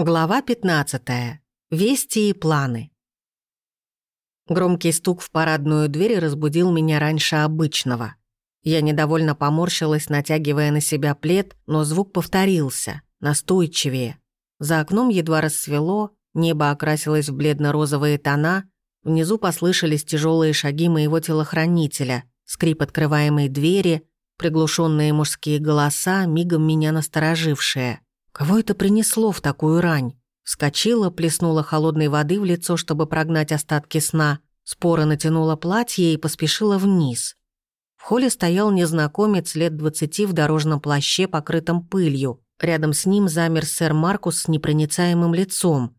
Глава 15. Вести и планы. Громкий стук в парадную дверь разбудил меня раньше обычного. Я недовольно поморщилась, натягивая на себя плед, но звук повторился, настойчивее. За окном едва рассвело, небо окрасилось в бледно-розовые тона, внизу послышались тяжелые шаги моего телохранителя, скрип открываемой двери, приглушенные мужские голоса, мигом меня насторожившие — Кого это принесло в такую рань? Вскочила, плеснула холодной воды в лицо, чтобы прогнать остатки сна, споро натянула платье и поспешила вниз. В холле стоял незнакомец лет двадцати в дорожном плаще, покрытом пылью. Рядом с ним замер сэр Маркус с непроницаемым лицом.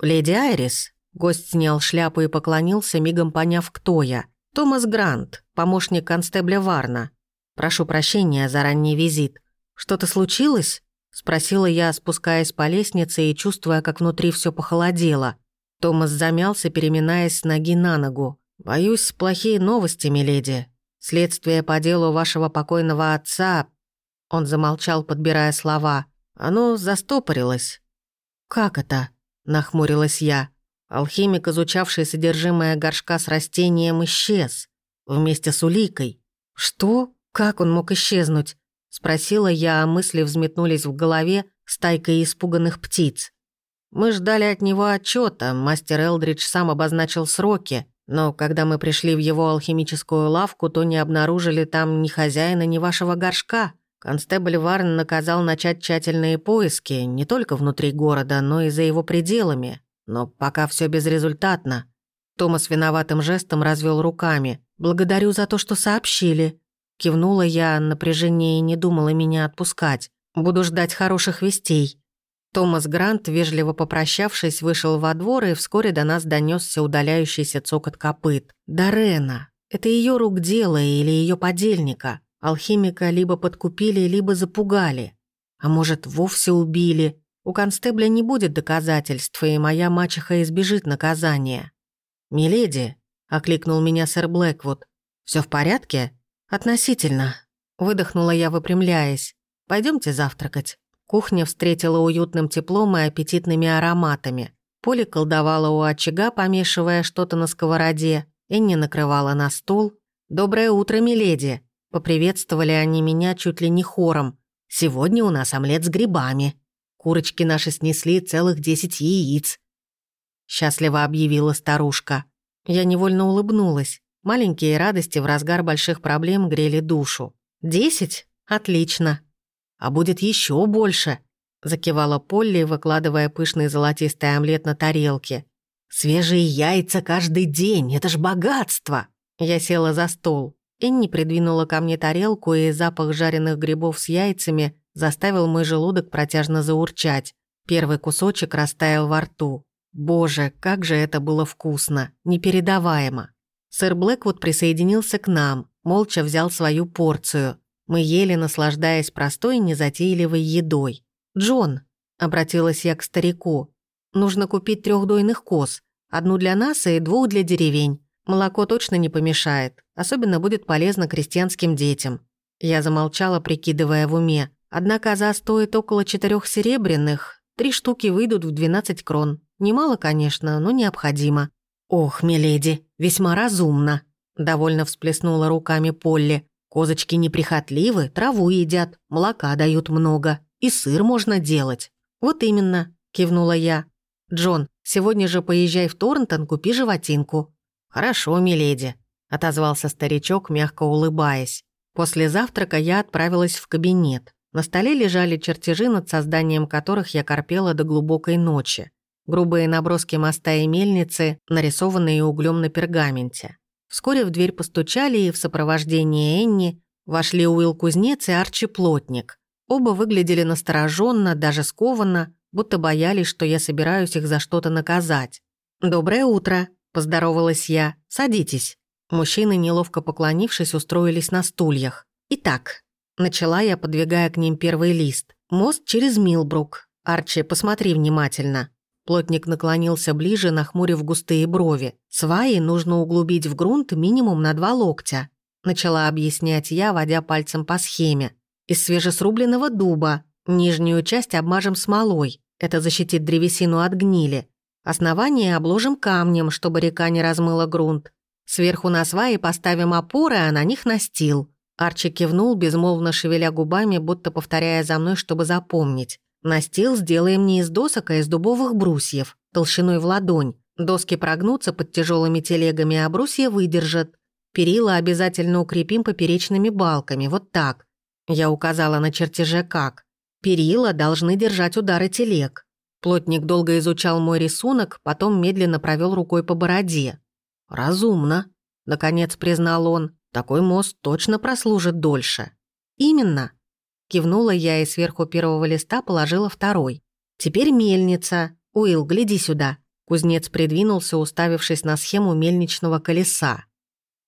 «Леди Айрис?» Гость снял шляпу и поклонился, мигом поняв, кто я. «Томас Грант, помощник констебля Варна. Прошу прощения за ранний визит. Что-то случилось?» Спросила я, спускаясь по лестнице и чувствуя, как внутри все похолодело. Томас замялся, переминаясь с ноги на ногу. «Боюсь, плохие новости, миледи. Следствие по делу вашего покойного отца...» Он замолчал, подбирая слова. «Оно застопорилось». «Как это?» – нахмурилась я. Алхимик, изучавший содержимое горшка с растением, исчез. Вместе с уликой. «Что? Как он мог исчезнуть? Спросила я, а мысли взметнулись в голове стайкой испуганных птиц. Мы ждали от него отчета. мастер Элдридж сам обозначил сроки, но когда мы пришли в его алхимическую лавку, то не обнаружили там ни хозяина, ни вашего горшка. Констебль Варн наказал начать тщательные поиски не только внутри города, но и за его пределами. Но пока все безрезультатно. Томас виноватым жестом развел руками. «Благодарю за то, что сообщили. Кивнула я, напряжение не думала меня отпускать. Буду ждать хороших вестей. Томас Грант, вежливо попрощавшись, вышел во двор, и вскоре до нас донесся удаляющийся цокот копыт. Дарена. Это ее рук дело или ее подельника. Алхимика либо подкупили, либо запугали. А может, вовсе убили. У констебля не будет доказательств, и моя мачеха избежит наказания. «Миледи», — окликнул меня сэр Блэквуд, — «всё в порядке?» «Относительно», — выдохнула я, выпрямляясь. Пойдемте завтракать». Кухня встретила уютным теплом и аппетитными ароматами. Поле колдовала у очага, помешивая что-то на сковороде. Энни накрывала на стол. «Доброе утро, миледи!» Поприветствовали они меня чуть ли не хором. «Сегодня у нас омлет с грибами. Курочки наши снесли целых десять яиц». Счастливо объявила старушка. Я невольно улыбнулась. Маленькие радости в разгар больших проблем грели душу. «Десять? Отлично. А будет еще больше», — закивала Полли, выкладывая пышный золотистый омлет на тарелке. «Свежие яйца каждый день, это ж богатство!» Я села за стол. Энни придвинула ко мне тарелку, и запах жареных грибов с яйцами заставил мой желудок протяжно заурчать. Первый кусочек растаял во рту. Боже, как же это было вкусно, непередаваемо. Сэр Блэквуд присоединился к нам, молча взял свою порцию. Мы ели, наслаждаясь простой незатейливой едой. «Джон», — обратилась я к старику, — «нужно купить трех дойных коз, одну для нас и двух для деревень. Молоко точно не помешает, особенно будет полезно крестьянским детям». Я замолчала, прикидывая в уме. Одна коза стоит около четырех серебряных, три штуки выйдут в 12 крон. Немало, конечно, но необходимо. «Ох, миледи, весьма разумно», — довольно всплеснула руками Полли. «Козочки неприхотливы, траву едят, молока дают много, и сыр можно делать». «Вот именно», — кивнула я. «Джон, сегодня же поезжай в Торнтон, купи животинку». «Хорошо, миледи», — отозвался старичок, мягко улыбаясь. После завтрака я отправилась в кабинет. На столе лежали чертежи, над созданием которых я корпела до глубокой ночи грубые наброски моста и мельницы, нарисованные углем на пергаменте. Вскоре в дверь постучали, и в сопровождении Энни вошли Уилл Кузнец и Арчи Плотник. Оба выглядели настороженно, даже скованно, будто боялись, что я собираюсь их за что-то наказать. «Доброе утро», — поздоровалась я. «Садитесь». Мужчины, неловко поклонившись, устроились на стульях. «Итак», — начала я, подвигая к ним первый лист. «Мост через Милбрук. Арчи, посмотри внимательно. Плотник наклонился ближе, нахмурив густые брови. «Сваи нужно углубить в грунт минимум на два локтя», начала объяснять я, водя пальцем по схеме. «Из свежесрубленного дуба. Нижнюю часть обмажем смолой. Это защитит древесину от гнили. Основание обложим камнем, чтобы река не размыла грунт. Сверху на сваи поставим опоры, а на них настил. Арчи кивнул, безмолвно шевеля губами, будто повторяя за мной, чтобы запомнить. Настил сделаем не из досок, а из дубовых брусьев, толщиной в ладонь. Доски прогнутся под тяжелыми телегами, а брусья выдержат. Перила обязательно укрепим поперечными балками, вот так. Я указала на чертеже как. Перила должны держать удары телег. Плотник долго изучал мой рисунок, потом медленно провел рукой по бороде. «Разумно», — наконец признал он. «Такой мост точно прослужит дольше». «Именно», — кивнула я и сверху первого листа положила второй. «Теперь мельница. Уилл, гляди сюда». Кузнец придвинулся, уставившись на схему мельничного колеса.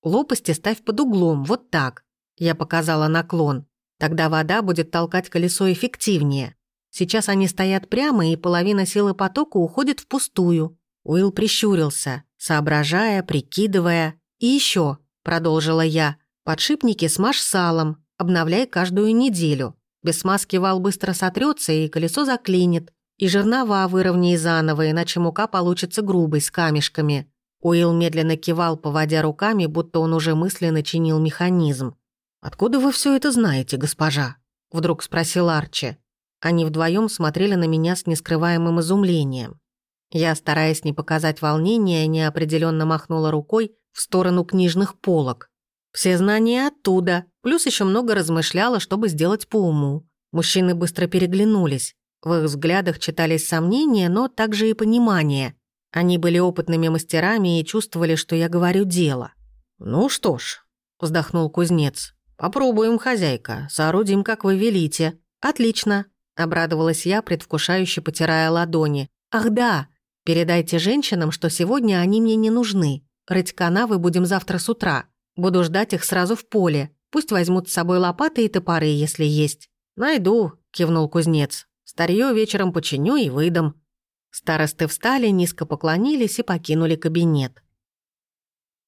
«Лопасти ставь под углом, вот так». Я показала наклон. Тогда вода будет толкать колесо эффективнее. Сейчас они стоят прямо, и половина силы потока уходит впустую. Уилл прищурился, соображая, прикидывая. «И еще, продолжила я, — «подшипники смажь салом, обновляй каждую неделю. Без смазки вал быстро сотрется и колесо заклинит. И жернова выровняй заново, иначе мука получится грубой, с камешками». Уилл медленно кивал, поводя руками, будто он уже мысленно чинил механизм. «Откуда вы все это знаете, госпожа?» — вдруг спросил Арчи. Они вдвоем смотрели на меня с нескрываемым изумлением. Я, стараясь не показать волнения, неопределенно махнула рукой в сторону книжных полок. Все знания оттуда, плюс еще много размышляла, чтобы сделать по уму. Мужчины быстро переглянулись. В их взглядах читались сомнения, но также и понимание. Они были опытными мастерами и чувствовали, что я говорю дело. «Ну что ж», — вздохнул кузнец, «Попробуем, хозяйка, соорудим, как вы велите». «Отлично», — обрадовалась я, предвкушающе потирая ладони. «Ах да, передайте женщинам, что сегодня они мне не нужны. Рыть канавы будем завтра с утра. Буду ждать их сразу в поле. Пусть возьмут с собой лопаты и топоры, если есть». «Найду», — кивнул кузнец. «Старье вечером починю и выдам». Старосты встали, низко поклонились и покинули кабинет.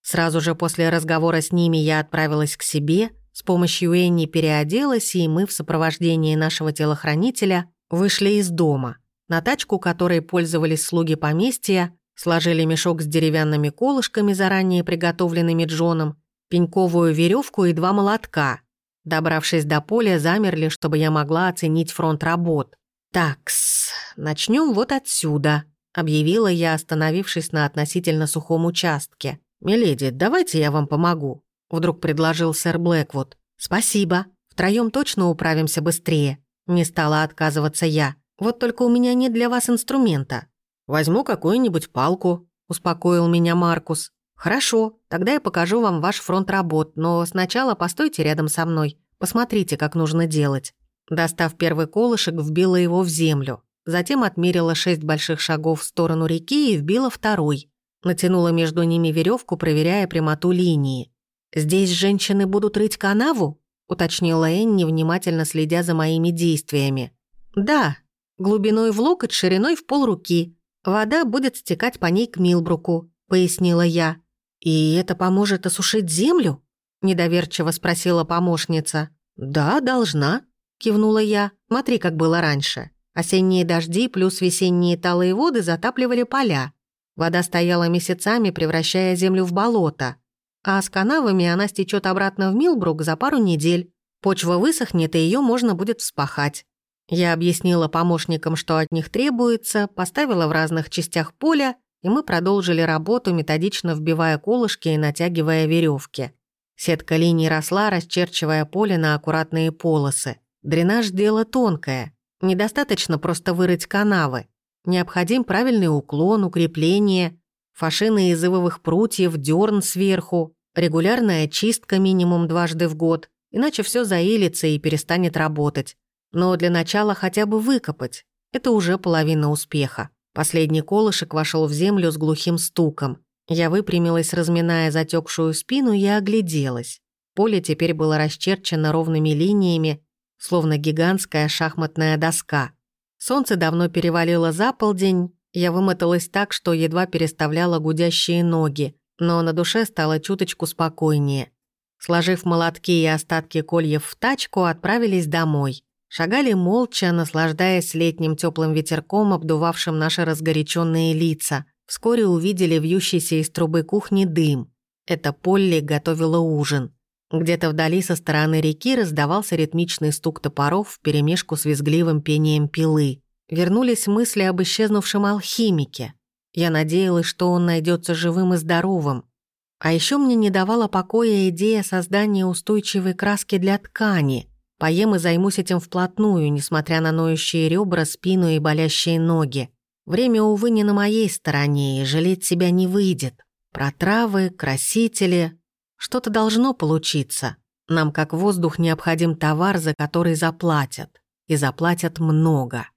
Сразу же после разговора с ними я отправилась к себе — с помощью Энни переоделась, и мы в сопровождении нашего телохранителя вышли из дома. На тачку, которой пользовались слуги поместья, сложили мешок с деревянными колышками, заранее приготовленными Джоном, пеньковую веревку и два молотка. Добравшись до поля, замерли, чтобы я могла оценить фронт работ. «Такс, начнем вот отсюда», — объявила я, остановившись на относительно сухом участке. «Миледи, давайте я вам помогу», Вдруг предложил сэр Блэквуд. «Спасибо. Втроем точно управимся быстрее». Не стала отказываться я. «Вот только у меня нет для вас инструмента». «Возьму какую-нибудь палку», — успокоил меня Маркус. «Хорошо, тогда я покажу вам ваш фронт работ, но сначала постойте рядом со мной. Посмотрите, как нужно делать». Достав первый колышек, вбила его в землю. Затем отмерила шесть больших шагов в сторону реки и вбила второй. Натянула между ними веревку, проверяя прямоту линии. «Здесь женщины будут рыть канаву?» — уточнила Энни, внимательно следя за моими действиями. «Да, глубиной в локоть, шириной в полруки. Вода будет стекать по ней к Милбруку», — пояснила я. «И это поможет осушить землю?» — недоверчиво спросила помощница. «Да, должна», — кивнула я. «Смотри, как было раньше. Осенние дожди плюс весенние талые воды затапливали поля. Вода стояла месяцами, превращая землю в болото. А с канавами она стечет обратно в Милбрук за пару недель. Почва высохнет, и ее можно будет вспахать. Я объяснила помощникам, что от них требуется, поставила в разных частях поля, и мы продолжили работу, методично вбивая колышки и натягивая веревки. Сетка линий росла, расчерчивая поле на аккуратные полосы. Дренаж – дело тонкое. Недостаточно просто вырыть канавы. Необходим правильный уклон, укрепление, фашины из ивовых прутьев, дерн сверху, регулярная чистка минимум дважды в год, иначе все заилится и перестанет работать. Но для начала хотя бы выкопать. Это уже половина успеха. Последний колышек вошел в землю с глухим стуком. Я выпрямилась, разминая затекшую спину, и огляделась. Поле теперь было расчерчено ровными линиями, словно гигантская шахматная доска. Солнце давно перевалило за полдень, я вымоталась так, что едва переставляла гудящие ноги, но на душе стало чуточку спокойнее. Сложив молотки и остатки кольев в тачку, отправились домой. Шагали молча, наслаждаясь летним теплым ветерком, обдувавшим наши разгоряченные лица. Вскоре увидели вьющийся из трубы кухни дым. Это Полли готовила ужин. Где-то вдали со стороны реки раздавался ритмичный стук топоров вперемешку с визгливым пением пилы. Вернулись мысли об исчезнувшем алхимике. Я надеялась, что он найдется живым и здоровым. А еще мне не давала покоя идея создания устойчивой краски для ткани. Поем и займусь этим вплотную, несмотря на ноющие ребра, спину и болящие ноги. Время, увы, не на моей стороне, и жалеть себя не выйдет. Про травы, красители, что-то должно получиться. Нам, как воздух, необходим товар, за который заплатят. И заплатят много.